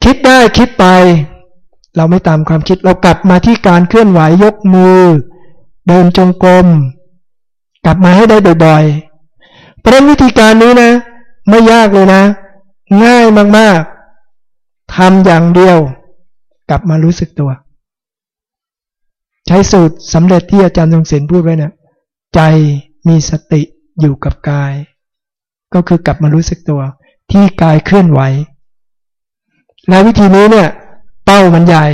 Speaker 1: คิดได้คิดไป เราไม่ตามความคิดเรากลับมาที่การเคลื่อนไหวยกมือ เดินจงกรมกลับมาให้ได้บ่อยๆ เพราะวิธีการนี้นะ ไม่ยากเลยนะ ง่ายมากๆทำอย่างเดียว กลับมารู้สึกตัว ใช้สูตรสำเร็จที่อาจารย์ทรงศิลพูดไว้นะใจมีสติอยู่กับกาย ก็คือกลับมารู้สึกตัว ที่กายเคลื่อนไหว และวิธีนี้เนี่ย เป้ามันใหญ่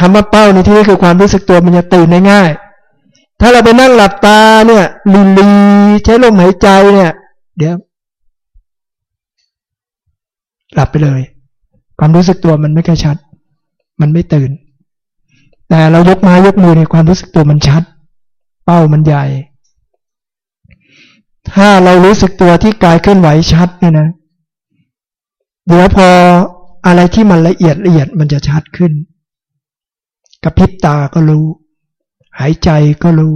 Speaker 1: คำว่าเป้าในที่นี้คือความรู้สึกตัวมันจะตื่นได้ง่าย ถ้าเราไปนั่งหลับตาเนี่ยลีลีใช้ลมหายใจเนี่ย เดี๋ยว หลับไปเลย ความรู้สึกตัวมันไม่ค่อยชัด มันไม่ตื่น แต่เรายกม้ยกมือในความรู้สึกตัวมันชัด เป้ามันใหญ่ ถ้าเรารู้สึกตัวที่กายเคลื่อนไหวชัดเนี่ยนะเดี๋ยวพอ อะไรที่มันละเอียดละเอียดมันจะชัดขึ้นกระพริบตาก็รู้ หายใจก็รู้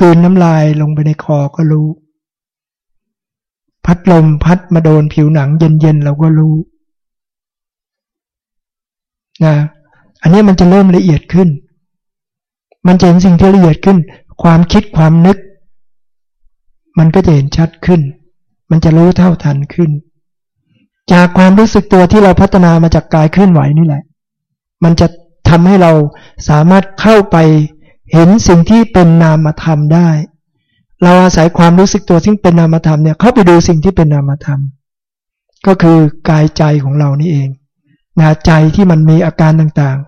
Speaker 1: ตืนน้ำลายลงไปในคอก็รู้ พัดลมพัดมาโดนผิวหนังเย็นๆเราก็รู้นะอันนี้มันจะเริ่มละเอียดขึ้น มันจะเห็นสิ่งที่ละเอียดขึ้น ความคิดความนึก มันก็จะเห็นชัดขึ้น มันจะรู้เท่าทันขึ้น จากความรู้สึกตัวที่เราพัฒนามาจากกายเคลื่อนไหวนี่แหละ มันจะทำให้เราสามารถเข้าไปเห็นสิ่งที่เป็นนามธรรมได้ เราอาศัยความรู้สึกตัวที่เป็นนามธรรมเนี่ยเข้าไปดูสิ่งที่เป็นนามธรรม ก็คือกายใจของเรานี่เองนะใจที่มันมีอาการต่าง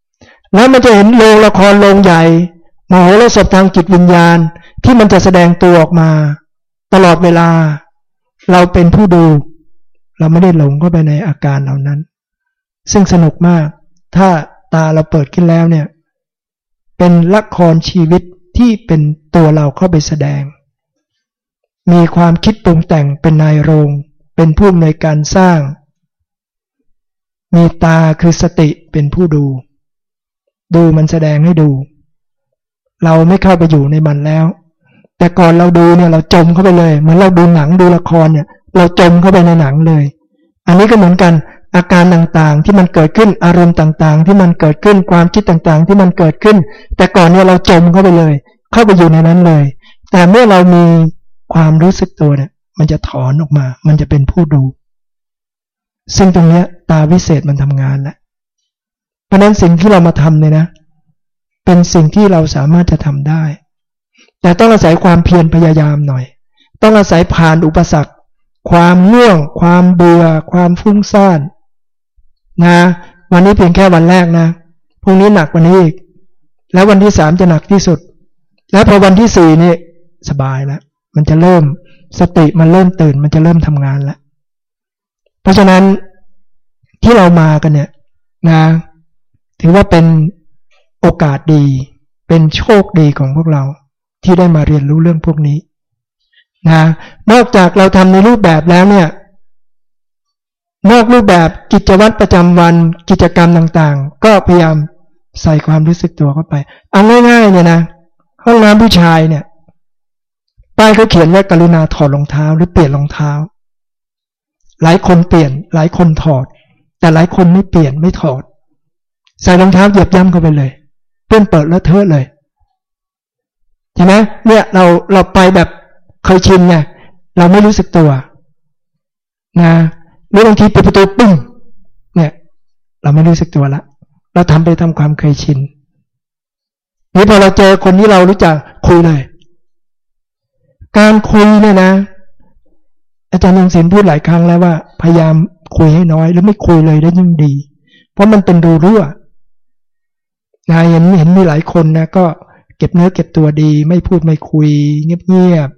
Speaker 1: ๆ แล้วมันจะเห็นโรงละครโรงใหญ่มโหรสพทางจิตวิญญาณที่มันจะแสดงตัวออกมา ตลอดเวลา เราเป็นผู้ดู เราไม่ได้หลงเข้าไปในอาการเหล่านั้น ซึ่งสนุกมาก ถ้าตาเราเปิดขึ้นแล้วเนี่ย เป็นละครชีวิตที่เป็นตัวเราเข้าไปแสดง มีความคิดปรุงแต่งเป็นนายโรง เป็นผู้ในการสร้าง มีตาคือสติเป็นผู้ดู ดูมันแสดงให้ดู เราไม่เข้าไปอยู่ในมันแล้ว แต่ก่อนเราดูเนี่ยเราจมเข้าไปเลย เหมือนเราดูหนังดูละครเนี่ย เราจมเข้าไปในหนังเลย อันนี้ก็เหมือนกันอาการต่างๆ ที่มันเกิดขึ้นอารมณ์ต่างๆ ที่มันเกิดขึ้นความคิดต่างๆ ที่มันเกิดขึ้น แต่ก่อนเนี่ยเราจมเข้าไปเลย เข้าไปอยู่ในนั้นเลย แต่เมื่อเรามีความรู้สึกตัวเนี่ย มันจะถอนออกมา มันจะเป็นผู้ดู ซึ่งตรงเนี้ยตาวิเศษมันทำงานแล้วเพราะนั้นสิ่งที่เรามาทำเนี่ยนะ เป็นสิ่งที่เราสามารถจะทำได้ แต่ต้องอาศัยความเพียรพยายามหน่อย ต้องอาศัยผ่านอุปสรรค ความง่วง ความเบื่อ ความฟุ้งซ่านนะ วันนี้เพียงแค่วันแรกนะพรุ่งนี้หนักว่านี้อีก แล้ววันที่สามจะหนักที่สุด แล้วพอวันที่สี่นี่สบายแล้วมันจะเริ่มสติมันเริ่มตื่น มันจะเริ่มทำงานแล้วเพราะฉะนั้นที่เรามากันเนี่ยนะ ถือว่าเป็นโอกาสดี เป็นโชคดีของพวกเราที่ได้มาเรียนรู้เรื่องพวกนี้ นะนอกจากเราทำในรูปแบบแล้วเนี่ย นอกรูปแบบกิจวัตรประจำวันกิจกรรมต่างๆ ก็พยายามใส่ความรู้สึกตัวเข้าไปเอาง่ายๆเนี่ยนะห้องน้ำผู้ชายเนี่ยป้ายเขาเขียนว่ากรุณาถอดรองเท้า หรือเปลี่ยนรองเท้า หลายคนเปลี่ยน หลายคนถอด แต่หลายคนไม่เปลี่ยนไม่ถอด ใส่รองเท้าเหยียบย่ำเข้าไปเลยเปื้อนเปิดแล้วเทอะเลยใช่ไหมเนี่ยเราเราไปแบบ เคยชินไงเราไม่รู้สึกตัวนะหรือบางทีปิดประตูปึ้งเนี่ย เราไม่รู้สึกตัวละ เราทำไปทำความเคยชินนี่พอเราเจอคนที่เรารู้จักคุยเลย การคุยเนี่ยนะ อาจารย์ยังสียนพูดหลายครั้งแล้วว่า พยายามคุยให้น้อย หรือไม่คุยเลยได้ยิ่งดี เพราะมันเป็นรูรั่วนายเห็นเห็นมีหลายคนนะก็เก็บเนื้อเก็บตัวดี ไม่พูดไม่คุย เงียบ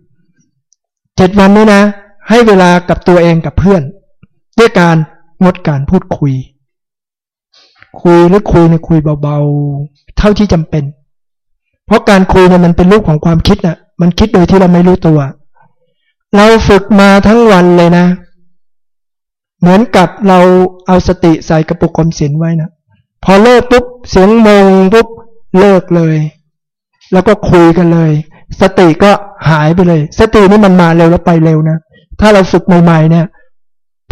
Speaker 1: เจ็ดวันนี้นะ ให้เวลากับตัวเองกับเพื่อน ด้วยการงดการพูดคุย คุยหรือคุยในคุยเบาๆ เท่าที่จำเป็น เพราะการคุยเนี่ยมันเป็นรูปของความคิดนะ่ะ มันคิดโดยที่เราไม่รู้ตัว เราฝึกมาทั้งวันเลยนะ เหมือนกับเราเอาสติใส่กระปุกความสินไว้นะพอเลิกปุ๊บเสียงมงปุ๊บเลิกเลย แล้วก็คุยกันเลย สติก็หายไปเลย สตินี่มันมาเร็วแล้วไปเร็วนะถ้าเราฝึกใหม่ๆเนี่ย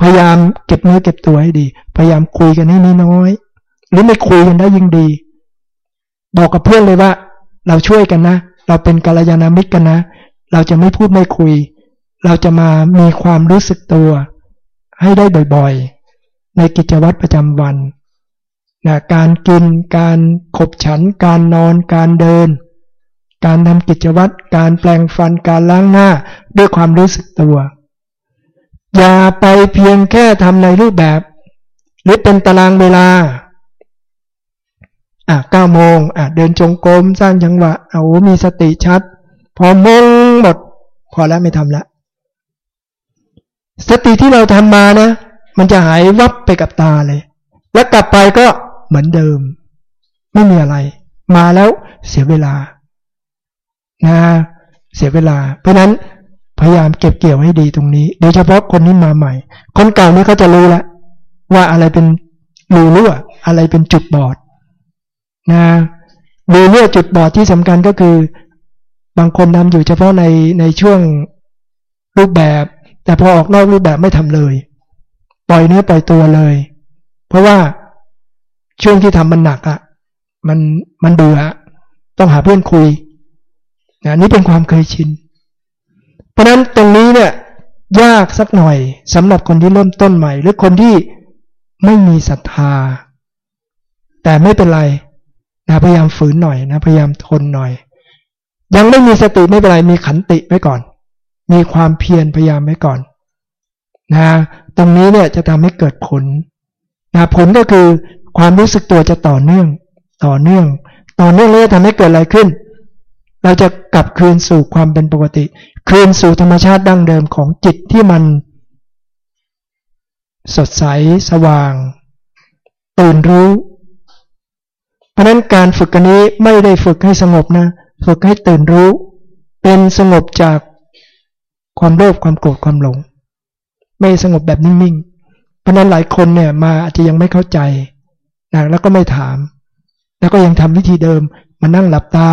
Speaker 1: พยายามเก็บเนื้อเก็บตัวให้ดี พยายามคุยกันให้น้อยๆหรือไม่คุยกันได้ยิ่งดี บอกกับเพื่อนเลยว่า เราช่วยกันนะ เราเป็นกัลยาณมิตรกันนะ เราจะไม่พูดไม่คุย เราจะมามีความรู้สึกตัว ให้ได้บ่อยๆ ในกิจวัตรประจำวันนะการกิน การขบฉัน การนอน การเดิน การทำกิจวัตรการแปลงฟันการล้างหน้าด้วยความรู้สึกตัว อย่าไปเพียงแค่ทำในรูปแบบ หรือเป็นตารางเวลาอะเก้าโมงอะเดินจงกรมสร้างจังหวะเอามีสติชัด พอมงหมด พอแล้วไม่ทำละ สติที่เราทำมานะ มันจะหายวับไปกับตาเลย แล้วกลับไปก็เหมือนเดิม ไม่มีอะไร มาแล้วเสียเวลา นะเสียเวลา เพราะนั้นพยายามเก็บเกี่ยวให้ดีตรงนี้ โดยเฉพาะคนที่มาใหม่ คนเก่านี่ก็จะรู้แล้วว่าอะไรเป็นรูรั่วอะไรเป็นจุดบอดนะรูรั่วจุดบอดที่สำคัญก็คือบางคนทำอยู่เฉพาะในในช่วงรูปแบบ แต่พอออกนอกรูปแบบไม่ทำเลย ปล่อยเนื้อปล่อยตัวเลย เพราะว่าช่วงที่ทำมันหนักอะ่ะ มันมันเบื่อต้องหาเพื่อนคุย นะนี่เป็นความเคยชิน เพราะนั้นตรงนี้เนี่ยยากสักหน่อยสำหรับคนที่เริ่มต้นใหม่ หรือคนที่ไม่มีศรัทธา แต่ไม่เป็นไรนะพยายามฝืนหน่อยนะพยายามทนหน่อย ยังไม่มีสติไม่เป็นไรมีขันติไว้ก่อน มีความเพียรพยายามไว้ก่อนนะตรงนี้เนี่ยจะทำให้เกิดผลนะผลก็คือความรู้สึกตัวจะต่อเนื่อง ต่อเนื่อง ต่อเนื่องแล้วทำให้เกิดอะไรขึ้น เราจะกลับคืนสู่ความเป็นปกติ คืนสู่ธรรมชาติดั้งเดิมของจิตที่มัน สดใสสว่าง ตื่นรู้ เพราะนั้นการฝึกกันนี้ไม่ได้ฝึกให้สงบนะ ฝึกให้ตื่นรู้ เป็นสงบจากความโลภความโกรธความหลง ไม่สงบแบบนิ่งๆ เพราะนั้นหลายคนเนี่ยมาอาจจะยังไม่เข้าใจนะแล้วก็ไม่ถาม แล้วก็ยังทำวิธีเดิมมานั่งหลับตา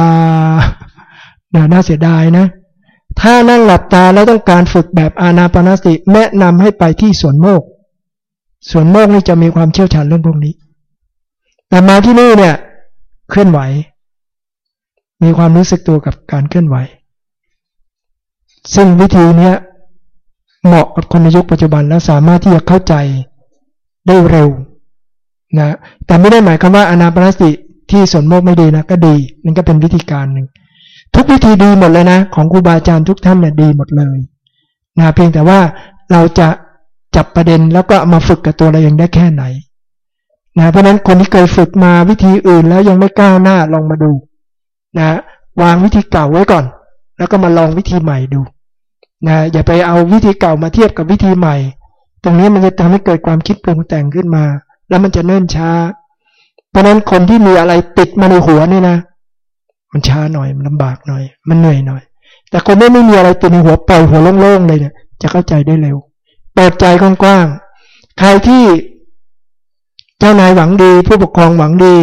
Speaker 1: น่าเสียดายนะ ถ้านั่งหลับตาแล้วต้องการฝึกแบบอานาปนาสติแนะนำให้ไปที่สวนโมกสวนโมกนี่จะมีความเชี่ยวชาญเรื่องพวกนี้ แต่มาที่นี่เนี่ยเคลื่อนไหว มีความรู้สึกตัวกับการเคลื่อนไหว ซึ่งวิธีนี้เหมาะกับคนในยุคปัจจุบันแล้วสามารถที่จะเข้าใจได้เร็วนะแต่ไม่ได้หมายความว่าอนาปนาสติที่สวนโมกไม่ดีนะก็ดีนั่นก็เป็นวิธีการหนึ่ง ทุกวิธีดีหมดเลยนะ ของครูบาอาจารย์ทุกท่านเนี่ยดีหมดเลยนะเพียงแต่ว่าเราจะจับประเด็นแล้วก็มาฝึกกับตัวเราเองได้แค่ไหนนะเพราะนั้นคนที่เคยฝึกมาวิธีอื่นแล้วยังไม่ก้าวหน้าลองมาดูนะวางวิธีเก่าไว้ก่อน แล้วก็มาลองวิธีใหม่ดูนะอย่าไปเอาวิธีเก่ามาเทียบกับวิธีใหม่ ตรงนี้มันจะทำให้เกิดความคิดปรุงแต่งขึ้นมา แล้วมันจะเนิ่นช้า เพราะนั้นคนที่มีอะไรติดมาในหัวเนี่ยนะ มันช้าหน่อย มันลำบากหน่อย มันเหนื่อยหน่อย แต่คนที่ไม่มีอะไรติดในหัวปล่อยหัวโล่งๆเลยเนี่ยจะเข้าใจได้เร็ว เปิดใจกว้างๆ ใครที่เจ้านายหวังดี ผู้ปกครองหวังดี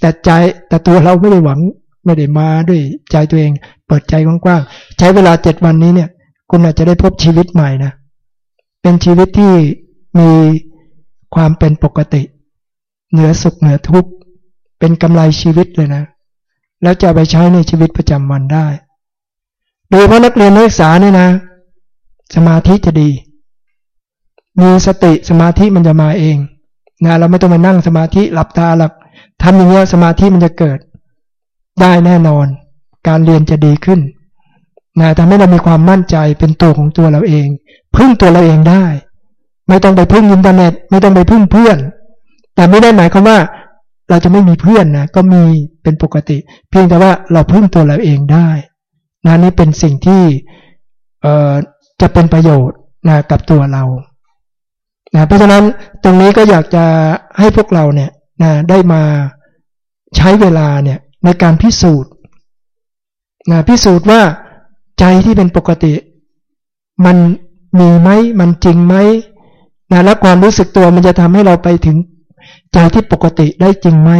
Speaker 1: แต่ใจแต่ตัวเราไม่ได้หวังไม่ได้มาด้วยใจตัวเอง เปิดใจกว้างๆ ใช้เวลาเจ็ดวันนี้เนี่ย คุณอาจจะได้พบชีวิตใหม่นะ เป็นชีวิตที่มีความเป็นปกติ เหนือสุขเหนือทุกข์ เป็นกำไรชีวิตเลยนะ แล้วจะไปใช้ในชีวิตประจำวันได้ โดยเพราะนักเรียนนักศึกษาเนี่ยนะ สมาธิจะดี มีสติสมาธิมันจะมาเองนะเราไม่ต้องมานั่งสมาธิหลับตาหลับทำอย่างเงี้ยสมาธิมันจะเกิด ได้แน่นอน การเรียนจะดีขึ้นนะทำให้เรามีความมั่นใจเป็นตัวของตัวเราเอง พึ่งตัวเราเองได้ ไม่ต้องไปพึ่งอินเทอร์เน็ต ไม่ต้องไปพึ่งเพื่อน แต่ไม่ได้หมายความว่า เราจะไม่มีเพื่อนนะก็มีเป็นปกติ เพียงแต่ว่าเราพึ่งตัวเราเองได้นะนี่เป็นสิ่งที่จะเป็นประโยชน์นะกับตัวเรานะเพราะฉะนั้นตรงนี้ก็อยากจะให้พวกเราเนี่ยนะได้มาใช้เวลาเนี่ยในการพิสูจน์นะพิสูจน์ว่าใจที่เป็นปกติ มันมีไหมมันจริงไหมนะและความรู้สึกตัวมันจะทำให้เราไปถึง ใจที่ปกติได้จริงไหม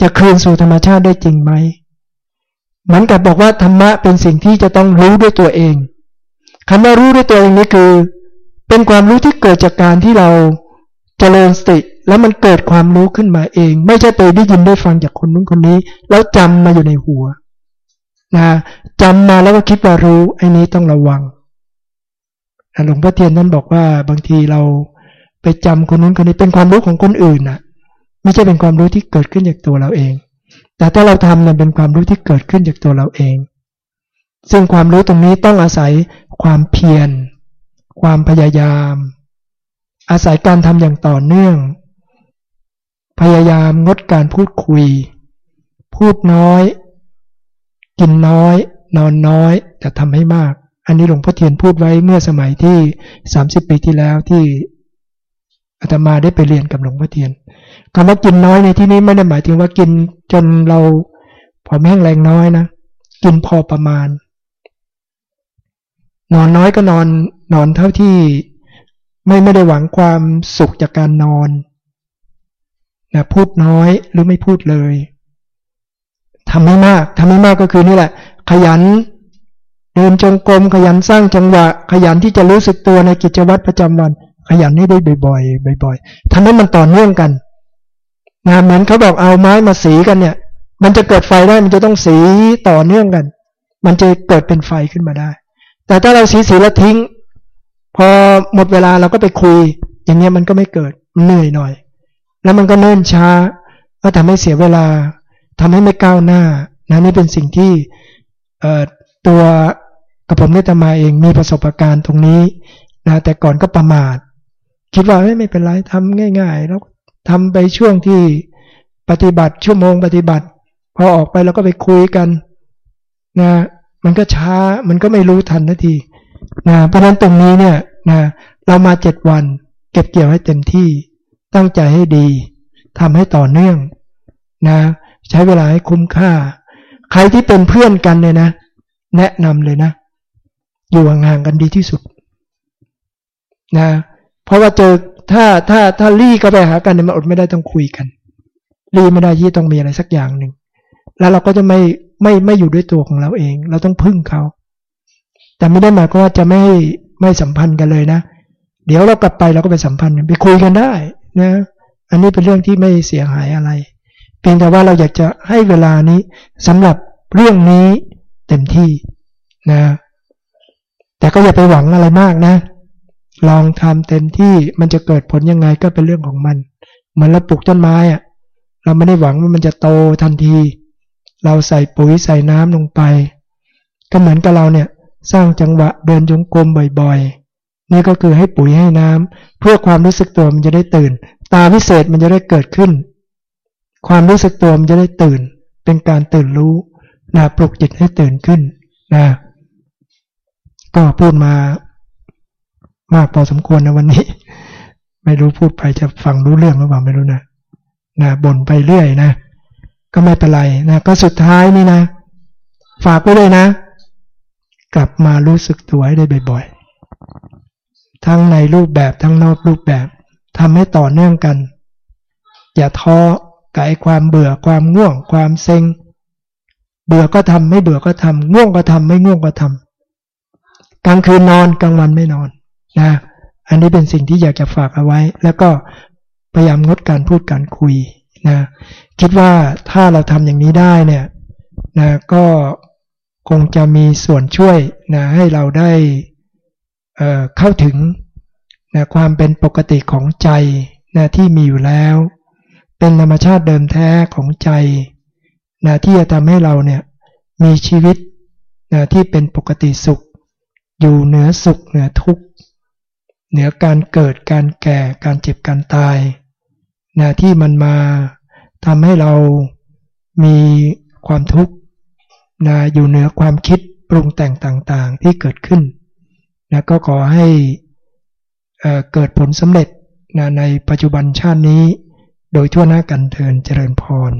Speaker 1: จะคืนสู่ธรรมชาติได้จริงไหมเหมือนกับบอกว่าธรรมะเป็นสิ่งที่จะต้องรู้ด้วยตัวเองคำว่ารู้ด้วยตัวเองนี่คือ เป็นความรู้ที่เกิดจากการที่เราเจริญสติแล้วมันเกิดความรู้ขึ้นมาเอง ไม่ใช่ไปได้ยินได้ฟังจากคนนู้นคนนี้ แล้วจำมาอยู่ในหัวนะจำมาแล้วก็คิดว่ารู้ไอ้นี้ต้องระวังหลวงพ่อเทียนนั้นบอกว่าบางทีเรา ไปจำคนนู้นคนนี้เป็นความรู้ของคนอื่นน่ะ ไม่ใช่เป็นความรู้ที่เกิดขึ้นจากตัวเราเอง แต่ถ้าเราทำมันเป็นความรู้ที่เกิดขึ้นจากตัวเราเอง ซึ่งความรู้ตรงนี้ต้องอาศัยความเพียร ความพยายาม อาศัยการทำอย่างต่อเนื่อง พยายามงดการพูดคุย พูดน้อย กินน้อย นอนน้อย แต่ทำให้มาก อันนี้หลวงพ่อเทียนพูดไว้เมื่อสมัยที่ 30 ปีที่แล้วที่ อาตมาได้ไปเรียนกับหลวงพ่อเทียนคำว่ากินน้อยในที่นี้ไม่ได้หมายถึงว่ากินจนเราผอมแห้งแรงน้อยนะ กินพอประมาณ นอนน้อยก็นอนนอนเท่าที่ไม่ไม่ได้หวังความสุขจากการนอนนะพูดน้อยหรือไม่พูดเลยทำให้มากทำให้มากก็คือนี่แหละ ขยันเดินจงกรมขยันสร้างจังหวะ ขยันที่จะรู้สึกตัวในกิจวัตรประจำวัน ขยันให้ได้บ่อยๆบ่อยๆทำให้มันต่อเนื่องกันนะเหมือนเขาบอกเอาไม้มาสีกันเนี่ย มันจะเกิดไฟได้มันจะต้องสีต่อเนื่องกัน มันจะเกิดเป็นไฟขึ้นมาได้ แต่ถ้าเราสีสีแล้วทิ้ง พอหมดเวลาเราก็ไปคุย อย่างเงี้ยมันก็ไม่เกิดเหนื่อยหน่อย แล้วมันก็เนิ่นช้า ก็ทำให้เสียเวลาทำให้ไม่ก้าวหน้านะนี่เป็นสิ่งที่เอ่อตัวกระผมเนตมาเองมีประสบการณ์ตรงนี้นะแต่ก่อนก็ประมาท คิดว่าไม่เป็นไรทำง่าย ๆ แล้วทำไปช่วงที่ปฏิบัติชั่วโมงปฏิบัติ พอออกไปแล้วก็ไปคุยกันนะมันก็ช้ามันก็ไม่รู้ทันนาทีนะเพราะฉะนั้นตรงนี้เนี่ยนะเรามาเจ็ดวัน เก็บเกี่ยวให้เต็มที่ตั้งใจให้ดีทำให้ต่อเนื่องนะใช้เวลาให้คุ้มค่า ใครที่เป็นเพื่อนกันเนี่ยนะ แนะนำเลยนะ อยู่ห่างๆกันดีที่สุดนะ เพราะว่าเจอถ้าถ้าถ้ารีก็ไปหากันเนี่ยมันอดไม่ได้ต้องคุยกันรีไม่ได้ยี่ต้องมีอะไรสักอย่างหนึ่งแล้วเราก็จะไม่ไม่ไม่อยู่ด้วยตัวของเราเอง เราต้องพึ่งเขา แต่ไม่ได้หมายความว่าจะไม่ไม่สัมพันธ์กันเลยนะ เดี๋ยวเรากลับไปเราก็ไปสัมพันธ์ไปคุยกันได้นะอันนี้เป็นเรื่องที่ไม่เสียหายอะไร เพียงแต่ว่าเราอยากจะให้เวลานี้สำหรับเรื่องนี้เต็มที่นะ แต่ก็อย่าไปหวังอะไรมากนะ ลองทำเต็มที่มันจะเกิดผลยังไงก็เป็นเรื่องของมันเหมือนเราปลูกต้นไม้อะเราไม่ได้หวังว่ามันจะโตทันที เราใส่ปุ๋ยใส่น้ำลงไป ก็เหมือนกับเราเนี่ยสร้างจังหวะเดินจงกรมบ่อยๆ นี่ก็คือให้ปุ๋ยให้น้ำเพื่อความรู้สึกตัวมันจะได้ตื่น ตาวิเศษมันจะได้เกิดขึ้น ความรู้สึกตัวมันจะได้ตื่น เป็นการตื่นรู้นะปลุกจิตให้ตื่นขึ้นนะก็พูดมา มากพอสมควรนะวันนี้ ไม่รู้พูดไปจะฟังรู้เรื่องหรือเปล่าไม่รู้นะนะบ่นไปเรื่อยนะก็ไม่เป็นไรนะก็สุดท้ายนี่นะ ฝากไว้เลยนะ กลับมารู้สึกตัวให้ได้บ่อยๆ ทั้งในรูปแบบทั้งนอกรูปแบบทำให้ต่อเนื่องกัน อย่าท้อกับไอ้ความเบื่อความง่วง ความเซ็ง เบื่อก็ทำไม่เบื่อก็ทำง่วงก็ทำไม่ง่วงก็ทำกลางคืนนอนกลางวันไม่นอน นะอันนี้เป็นสิ่งที่อยากจะฝากเอาไว้ แล้วก็พยายามงดการพูดการคุยนะคิดว่าถ้าเราทำอย่างนี้ได้เนี่ยนะก็คงจะมีส่วนช่วยนะให้เราได้เเข้าถึงนะความเป็นปกติของใจนะที่มีอยู่แล้ว เป็นธรรมชาติเดิมแท้ของใจนะที่จะทำให้เราเนี่ยมีชีวิตนะที่เป็นปกติสุข อยู่เหนือสุขเหนือทุกข์ เหนือการเกิดการแก่การเจ็บการตายนะที่มันมาทำให้เรามีความทุกข์นะอยู่เหนือความคิดปรุงแต่งต่างๆที่เกิดขึ้นนะก็ขอให้เเกิดผลสำเร็จนะในปัจจุบันชาตินี้ โดยทั่วหน้ากันเทินเจริญพร